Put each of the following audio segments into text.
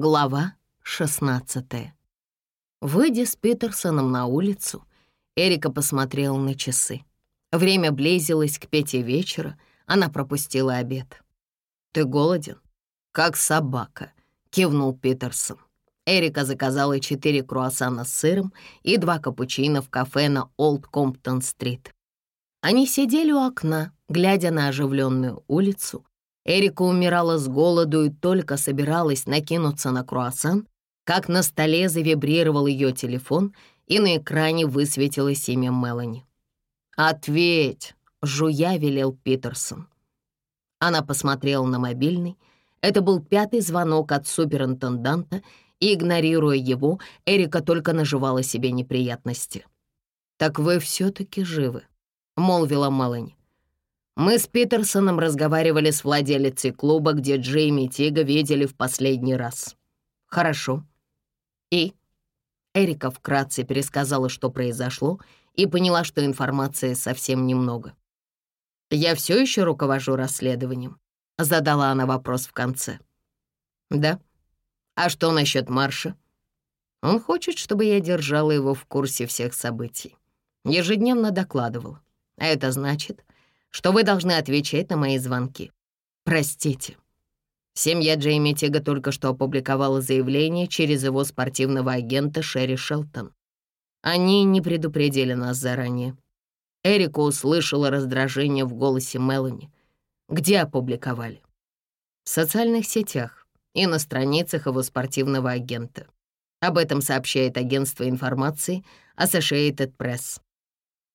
Глава 16 Выйдя с Питерсоном на улицу, Эрика посмотрела на часы. Время близилось к пяти вечера, она пропустила обед. «Ты голоден?» «Как собака», — кивнул Питерсон. Эрика заказала четыре круассана с сыром и два капучино в кафе на Олд Комптон-стрит. Они сидели у окна, глядя на оживленную улицу, Эрика умирала с голоду и только собиралась накинуться на круассан, как на столе завибрировал ее телефон, и на экране высветилось имя Мелани. «Ответь!» — жуя велел Питерсон. Она посмотрела на мобильный. Это был пятый звонок от суперинтенданта, и, игнорируя его, Эрика только наживала себе неприятности. «Так вы все-таки живы», — молвила Мелани. Мы с Питерсоном разговаривали с владелицей клуба, где Джейми и Тига видели в последний раз. Хорошо. И? Эрика вкратце пересказала, что произошло, и поняла, что информации совсем немного. «Я все еще руковожу расследованием?» — задала она вопрос в конце. «Да. А что насчет Марша?» «Он хочет, чтобы я держала его в курсе всех событий. Ежедневно докладывала. А это значит, что вы должны отвечать на мои звонки. Простите. Семья Джейми Тига только что опубликовала заявление через его спортивного агента Шерри Шелтон. Они не предупредили нас заранее. Эрика услышала раздражение в голосе Мелани. Где опубликовали? В социальных сетях и на страницах его спортивного агента. Об этом сообщает агентство информации Associated Press.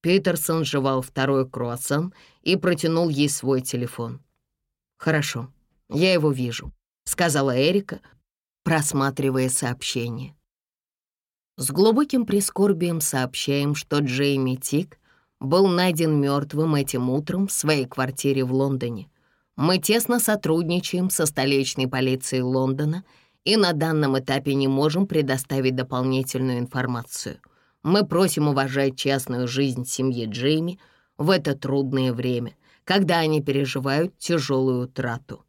Питерсон жевал второй круассан и протянул ей свой телефон. «Хорошо, я его вижу», — сказала Эрика, просматривая сообщение. С глубоким прискорбием сообщаем, что Джейми Тик был найден мертвым этим утром в своей квартире в Лондоне. Мы тесно сотрудничаем со столичной полицией Лондона и на данном этапе не можем предоставить дополнительную информацию — мы просим уважать частную жизнь семьи Джейми в это трудное время, когда они переживают тяжелую утрату.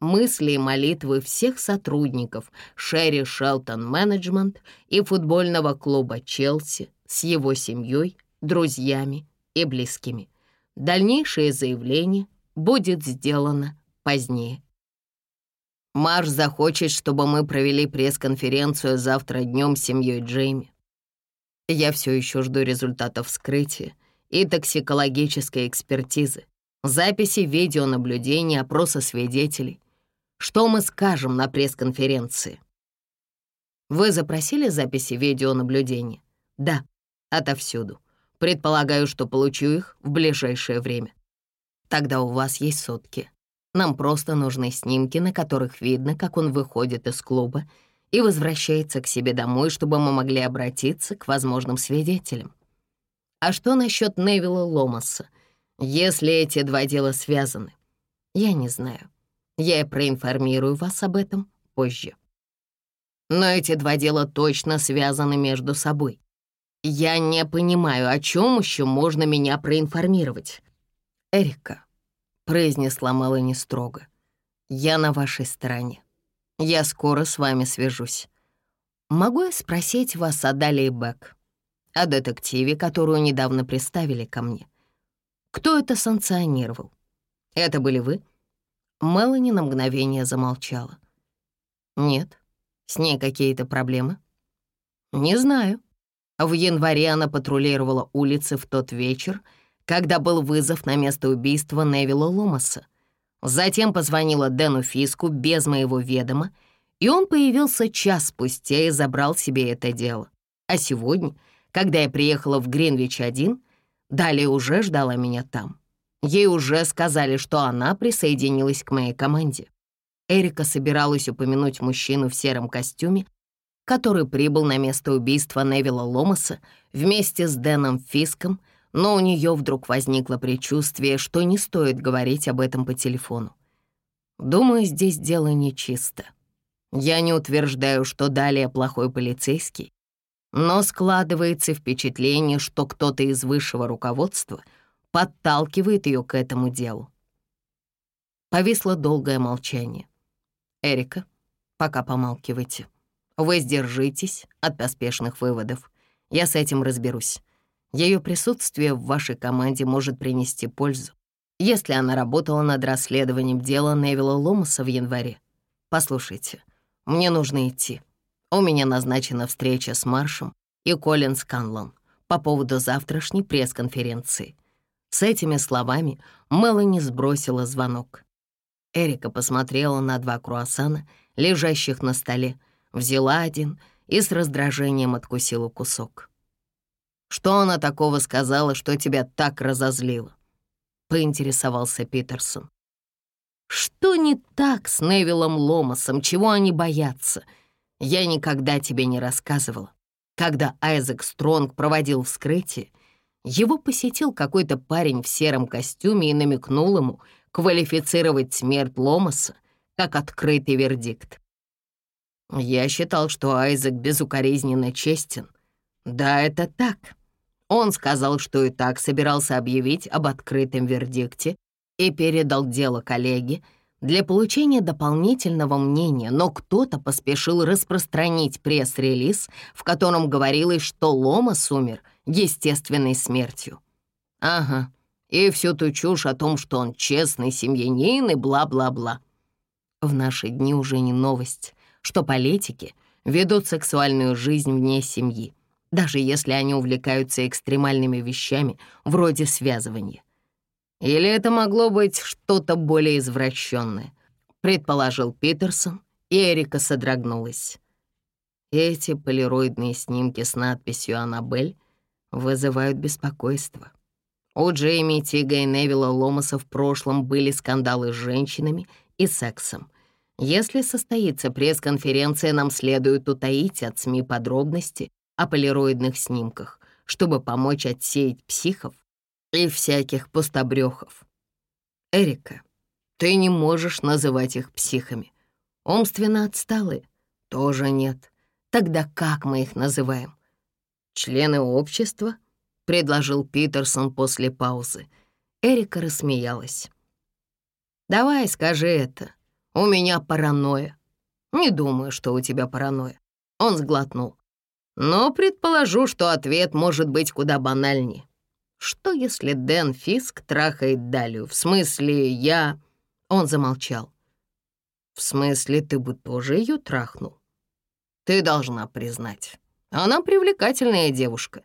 Мысли и молитвы всех сотрудников Шерри Шелтон Менеджмент и футбольного клуба «Челси» с его семьей, друзьями и близкими. Дальнейшее заявление будет сделано позднее. Марш захочет, чтобы мы провели пресс-конференцию завтра днем с семьей Джейми. Я все еще жду результатов вскрытия и токсикологической экспертизы, записи видеонаблюдения, опроса свидетелей. Что мы скажем на пресс-конференции? Вы запросили записи видеонаблюдения? Да, отовсюду. Предполагаю, что получу их в ближайшее время. Тогда у вас есть сотки. Нам просто нужны снимки, на которых видно, как он выходит из клуба и возвращается к себе домой, чтобы мы могли обратиться к возможным свидетелям. А что насчет Невилла Ломаса, если эти два дела связаны? Я не знаю. Я проинформирую вас об этом позже. Но эти два дела точно связаны между собой. Я не понимаю, о чем еще можно меня проинформировать. Эрика, произнесла Мелани строго, я на вашей стороне. Я скоро с вами свяжусь. Могу я спросить вас о Далии Бек, о детективе, которую недавно приставили ко мне? Кто это санкционировал? Это были вы?» Мелани на мгновение замолчала. «Нет. С ней какие-то проблемы?» «Не знаю. В январе она патрулировала улицы в тот вечер, когда был вызов на место убийства Невилла Ломаса. Затем позвонила Дэну Фиску без моего ведома, и он появился час спустя и забрал себе это дело. А сегодня, когда я приехала в Гринвич-1, Далее уже ждала меня там. Ей уже сказали, что она присоединилась к моей команде. Эрика собиралась упомянуть мужчину в сером костюме, который прибыл на место убийства Невилла Ломаса вместе с Дэном Фиском — но у нее вдруг возникло предчувствие, что не стоит говорить об этом по телефону. Думаю, здесь дело нечисто. Я не утверждаю, что далее плохой полицейский, но складывается впечатление, что кто-то из высшего руководства подталкивает ее к этому делу. Повисло долгое молчание. «Эрика, Пока помалкивайте. Вы сдержитесь от поспешных выводов. Я с этим разберусь. Ее присутствие в вашей команде может принести пользу, если она работала над расследованием дела Невилла Ломаса в январе. Послушайте, мне нужно идти. У меня назначена встреча с Маршем и Колин Сканлон по поводу завтрашней пресс-конференции. С этими словами Мелани сбросила звонок. Эрика посмотрела на два круассана, лежащих на столе, взяла один и с раздражением откусила кусок. «Что она такого сказала, что тебя так разозлило?» — поинтересовался Питерсон. «Что не так с Невилом Ломасом? Чего они боятся? Я никогда тебе не рассказывала. Когда Айзек Стронг проводил вскрытие, его посетил какой-то парень в сером костюме и намекнул ему квалифицировать смерть Ломаса как открытый вердикт. Я считал, что Айзек безукоризненно честен. Да, это так. Он сказал, что и так собирался объявить об открытом вердикте и передал дело коллеге для получения дополнительного мнения, но кто-то поспешил распространить пресс-релиз, в котором говорилось, что Ломас умер естественной смертью. Ага, и всю ту чушь о том, что он честный семьянин и бла-бла-бла. В наши дни уже не новость что политики ведут сексуальную жизнь вне семьи, даже если они увлекаются экстремальными вещами вроде связывания. Или это могло быть что-то более извращенное, предположил Питерсон, и Эрика содрогнулась. Эти полироидные снимки с надписью «Аннабель» вызывают беспокойство. У Джейми, Тига и Невилла Ломаса в прошлом были скандалы с женщинами и сексом, если состоится пресс-конференция, нам следует утаить от СМИ подробности о полироидных снимках, чтобы помочь отсеять психов и всяких пустобрёхов. Эрика, ты не можешь называть их психами. Умственно отсталые? Тоже нет. Тогда как мы их называем? Члены общества? Предложил Питерсон после паузы. Эрика рассмеялась. «Давай скажи это. У меня паранойя. Не думаю, что у тебя паранойя. Он сглотнул. Но предположу, что ответ может быть куда банальнее. Что если Дэн Фиск трахает Далию? В смысле, я... Он замолчал. В смысле, ты бы тоже ее трахнул? Ты должна признать. Она привлекательная девушка.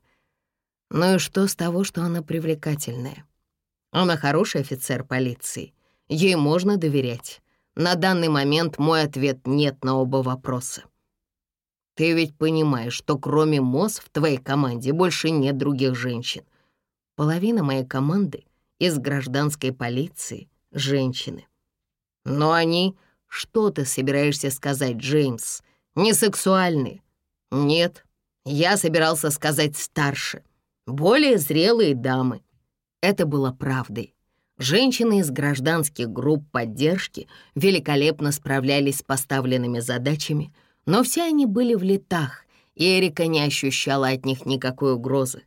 Ну и что с того, что она привлекательная? Она хороший офицер полиции. Ей можно доверять. На данный момент мой ответ нет на оба вопроса. Ты ведь понимаешь, что кроме Мосс в твоей команде больше нет других женщин. Половина моей команды из гражданской полиции — женщины. Но они... Что ты собираешься сказать, Джеймс? Не сексуальные? Нет, я собирался сказать старше. Более зрелые дамы. Это было правдой. Женщины из гражданских групп поддержки великолепно справлялись с поставленными задачами, но все они были в летах, и Эрика не ощущала от них никакой угрозы.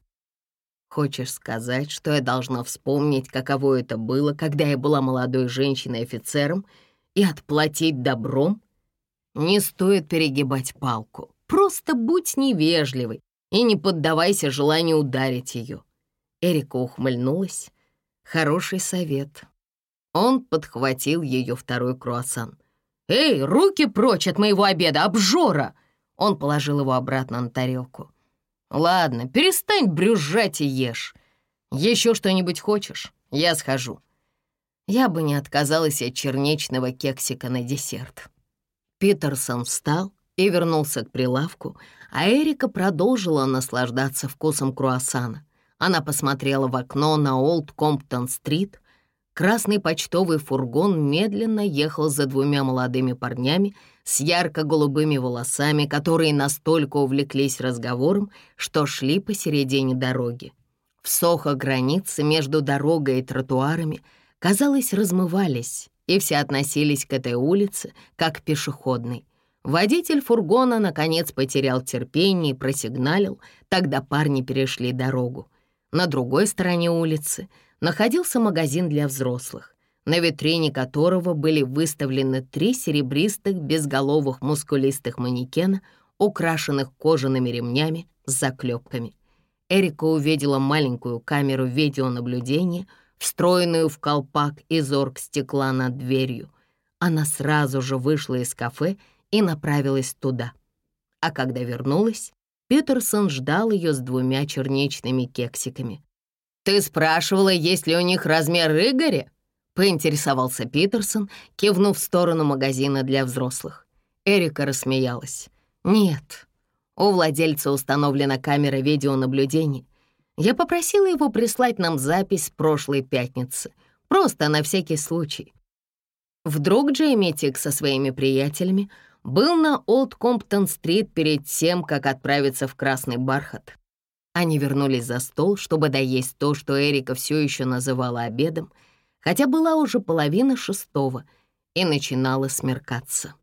Хочешь сказать, что я должна вспомнить, каково это было, когда я была молодой женщиной-офицером, и отплатить добром? Не стоит перегибать палку. Просто будь невежливой и не поддавайся желанию ударить ее. Эрика ухмыльнулась Хороший совет. Он подхватил ее второй круассан. «Эй, руки прочь от моего обеда, обжора!» Он положил его обратно на тарелку. «Ладно, перестань брюзжать и ешь. Еще что-нибудь хочешь? Я схожу». Я бы не отказалась от черничного кексика на десерт. Питерсон встал и вернулся к прилавку, а Эрика продолжила наслаждаться вкусом круассана. Она посмотрела в окно на Олд Комптон-стрит. Красный почтовый фургон медленно ехал за двумя молодыми парнями с ярко-голубыми волосами, которые настолько увлеклись разговором, что шли посередине дороги. В Сохо границы между дорогой и тротуарами, казалось, размывались, и все относились к этой улице как к пешеходной. Водитель фургона, наконец, потерял терпение и просигналил, тогда парни перешли дорогу. На другой стороне улицы находился магазин для взрослых. на витрине которого были выставлены три серебристых безголовых мускулистых манекена, украшенных кожаными ремнями с заклепками. Эрика увидела маленькую камеру видеонаблюдения, встроенную в колпак из оргстекла над дверью. Она сразу же вышла из кафе и направилась туда. А когда вернулась, Питерсон ждал ее с двумя черничными кексиками. «Ты спрашивала, есть ли у них размер Игоря?» — поинтересовался Питерсон, кивнув в сторону магазина для взрослых. Эрика рассмеялась. «Нет, у владельца установлена камера видеонаблюдения. Я попросила его прислать нам запись прошлой пятницы, просто на всякий случай. Вдруг Джейми Тик со своими приятелями был на Олд Комптон-стрит перед тем, как отправиться в Красный Бархат. Они вернулись за стол, чтобы доесть то, что Эрика все еще называла обедом, хотя была уже половина шестого и начинала смеркаться.